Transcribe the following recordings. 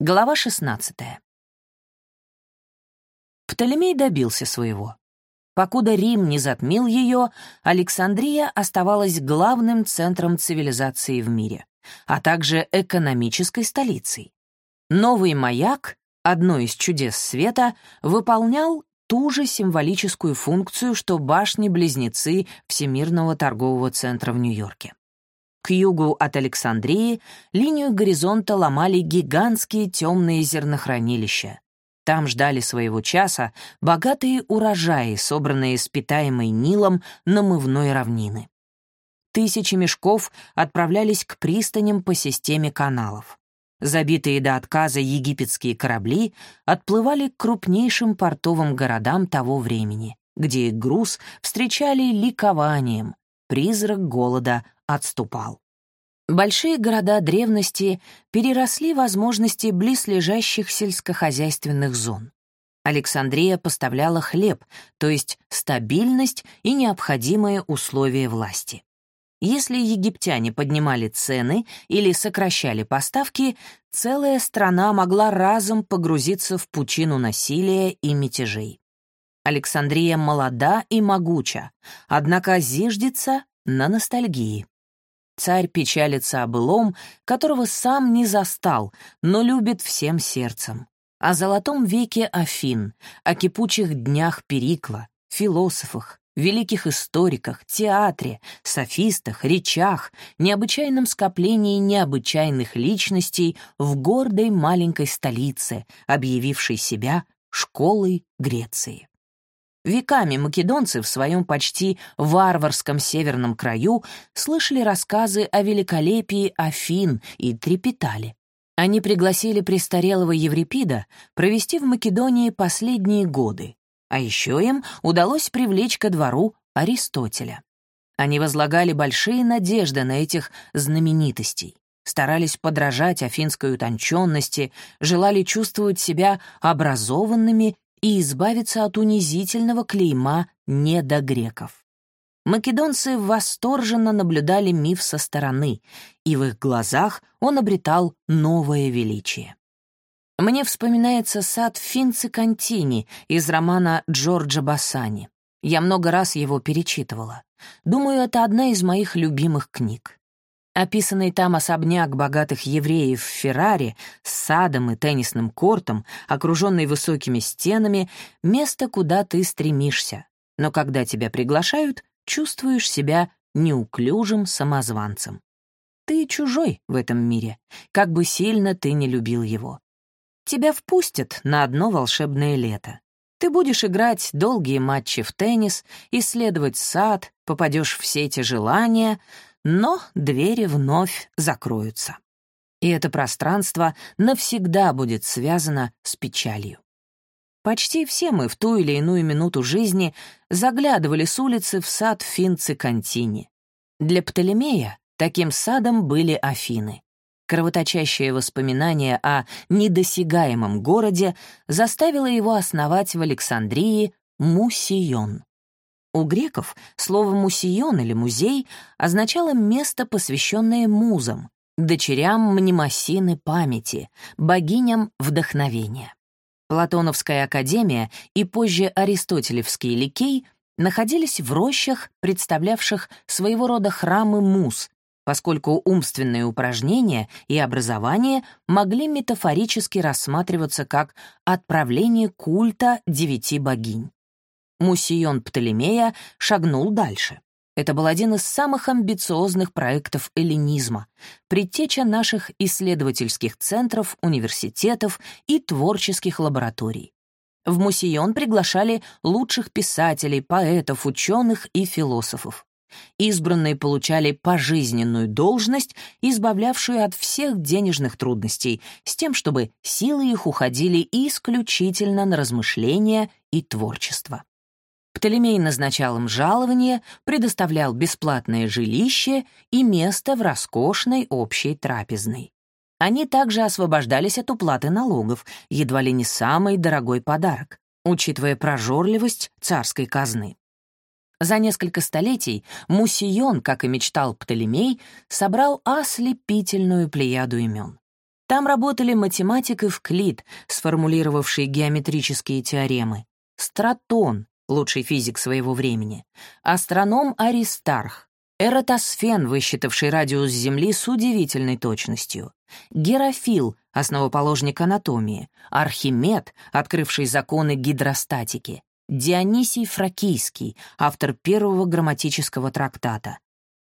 Глава 16. Птолемей добился своего. Покуда Рим не затмил ее, Александрия оставалась главным центром цивилизации в мире, а также экономической столицей. Новый маяк, одно из чудес света, выполнял ту же символическую функцию, что башни-близнецы Всемирного торгового центра в Нью-Йорке. К югу от Александрии линию горизонта ломали гигантские темные зернохранилища. Там ждали своего часа богатые урожаи, собранные с питаемой Нилом намывной равнины. Тысячи мешков отправлялись к пристаням по системе каналов. Забитые до отказа египетские корабли отплывали к крупнейшим портовым городам того времени, где их груз встречали ликованием, призрак голода отступал. Большие города древности переросли возможности близлежащих сельскохозяйственных зон. Александрия поставляла хлеб, то есть стабильность и необходимые условия власти. Если египтяне поднимали цены или сокращали поставки, целая страна могла разом погрузиться в пучину насилия и мятежей. Александрия молода и могуча, однако зиждется на ностальгии. Царь печалится о былом, которого сам не застал, но любит всем сердцем. О золотом веке Афин, о кипучих днях Перикла, философах, великих историках, театре, софистах, речах, необычайном скоплении необычайных личностей в гордой маленькой столице, объявившей себя школой Греции. Веками македонцы в своем почти варварском северном краю слышали рассказы о великолепии Афин и трепетали. Они пригласили престарелого Еврипида провести в Македонии последние годы, а еще им удалось привлечь ко двору Аристотеля. Они возлагали большие надежды на этих знаменитостей, старались подражать афинской утонченности, желали чувствовать себя образованными и избавиться от унизительного клейма недогреков. Македонцы восторженно наблюдали миф со стороны, и в их глазах он обретал новое величие. Мне вспоминается сад Финци Контини из романа Джорджа Бассани. Я много раз его перечитывала. Думаю, это одна из моих любимых книг. Описанный там особняк богатых евреев в Феррари с садом и теннисным кортом, окруженный высокими стенами, место, куда ты стремишься. Но когда тебя приглашают, чувствуешь себя неуклюжим самозванцем. Ты чужой в этом мире, как бы сильно ты не любил его. Тебя впустят на одно волшебное лето. Ты будешь играть долгие матчи в теннис, исследовать сад, попадешь в сети желания — но двери вновь закроются. И это пространство навсегда будет связано с печалью. Почти все мы в ту или иную минуту жизни заглядывали с улицы в сад Финци Контини. Для Птолемея таким садом были Афины. Кровоточащее воспоминание о недосягаемом городе заставило его основать в Александрии Мусион. У греков слово «мусион» или «музей» означало место, посвященное музам, дочерям мнемосины памяти, богиням вдохновения. Платоновская академия и позже Аристотелевский ликей находились в рощах, представлявших своего рода храмы муз, поскольку умственные упражнения и образование могли метафорически рассматриваться как отправление культа девяти богинь. Мусион Птолемея шагнул дальше. Это был один из самых амбициозных проектов эллинизма, предтеча наших исследовательских центров, университетов и творческих лабораторий. В Мусион приглашали лучших писателей, поэтов, ученых и философов. Избранные получали пожизненную должность, избавлявшую от всех денежных трудностей, с тем, чтобы силы их уходили исключительно на размышления и творчество. Птолемей назначал им жалование, предоставлял бесплатное жилище и место в роскошной общей трапезной. Они также освобождались от уплаты налогов, едва ли не самый дорогой подарок, учитывая прожорливость царской казны. За несколько столетий Мусион, как и мечтал Птолемей, собрал ослепительную плеяду имен. Там работали математик Евклид, сформулировавший геометрические теоремы, Стратон, лучший физик своего времени, астроном Аристарх, Эратосфен, высчитавший радиус Земли с удивительной точностью, Герофил, основоположник анатомии, Архимед, открывший законы гидростатики, Дионисий Фракийский, автор первого грамматического трактата,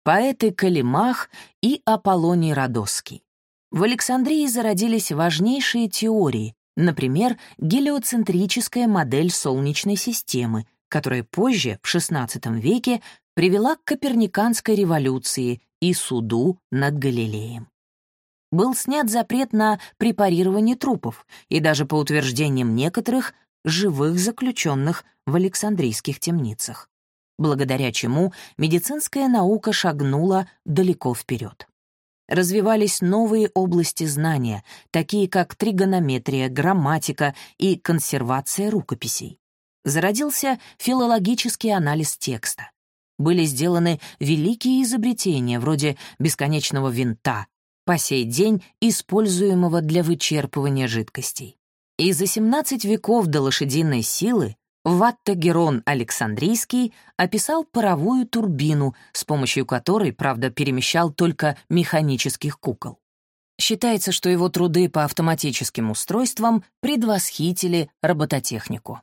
поэты Калимах и Аполлоний Родосский. В Александрии зародились важнейшие теории, например, гелиоцентрическая модель Солнечной системы, которая позже, в XVI веке, привела к Коперниканской революции и суду над Галилеем. Был снят запрет на препарирование трупов и даже, по утверждениям некоторых, живых заключенных в Александрийских темницах, благодаря чему медицинская наука шагнула далеко вперед. Развивались новые области знания, такие как тригонометрия, грамматика и консервация рукописей. Зародился филологический анализ текста. Были сделаны великие изобретения вроде бесконечного винта, по сей день используемого для вычерпывания жидкостей. И за 17 веков до лошадиной силы Ваттагерон Александрийский описал паровую турбину, с помощью которой, правда, перемещал только механических кукол. Считается, что его труды по автоматическим устройствам предвосхитили робототехнику.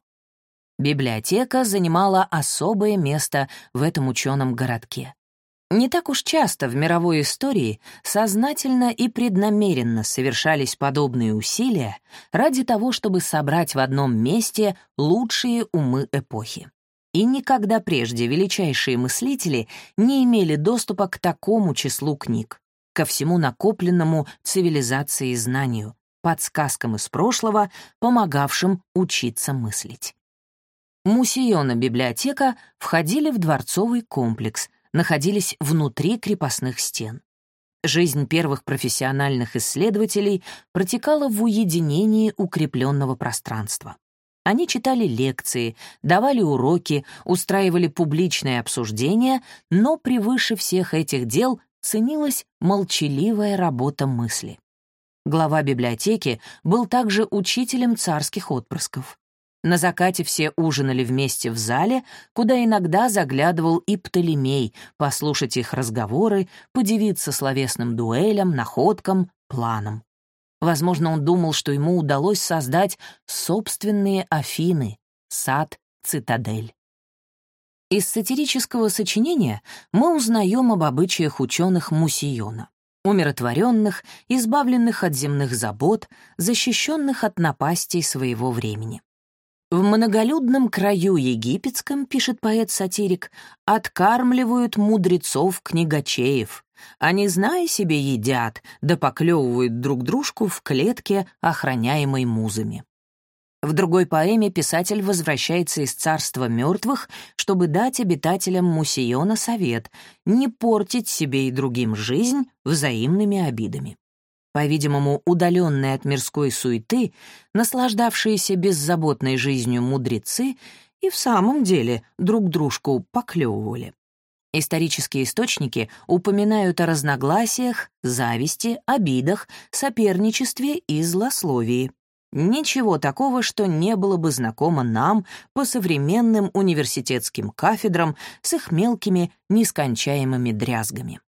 Библиотека занимала особое место в этом ученом городке. Не так уж часто в мировой истории сознательно и преднамеренно совершались подобные усилия ради того, чтобы собрать в одном месте лучшие умы эпохи. И никогда прежде величайшие мыслители не имели доступа к такому числу книг, ко всему накопленному цивилизации и знанию, подсказкам из прошлого, помогавшим учиться мыслить. Мусиона библиотека входили в дворцовый комплекс — находились внутри крепостных стен. Жизнь первых профессиональных исследователей протекала в уединении укрепленного пространства. Они читали лекции, давали уроки, устраивали публичные обсуждения, но превыше всех этих дел ценилась молчаливая работа мысли. Глава библиотеки был также учителем царских отпрысков. На закате все ужинали вместе в зале, куда иногда заглядывал и Птолемей, послушать их разговоры, подивиться словесным дуэлям, находкам, планам. Возможно, он думал, что ему удалось создать собственные Афины, сад, цитадель. Из сатирического сочинения мы узнаем об обычаях ученых Мусиона, умиротворенных, избавленных от земных забот, защищенных от напастей своего времени. В многолюдном краю египетском, пишет поэт-сатирик, откармливают мудрецов-книгачеев. Они, зная себе, едят, да поклевывают друг дружку в клетке, охраняемой музами. В другой поэме писатель возвращается из царства мертвых, чтобы дать обитателям Мусиона совет не портить себе и другим жизнь взаимными обидами по-видимому, удаленные от мирской суеты, наслаждавшиеся беззаботной жизнью мудрецы, и в самом деле друг дружку поклевывали. Исторические источники упоминают о разногласиях, зависти, обидах, соперничестве и злословии. Ничего такого, что не было бы знакомо нам по современным университетским кафедрам с их мелкими, нескончаемыми дрязгами.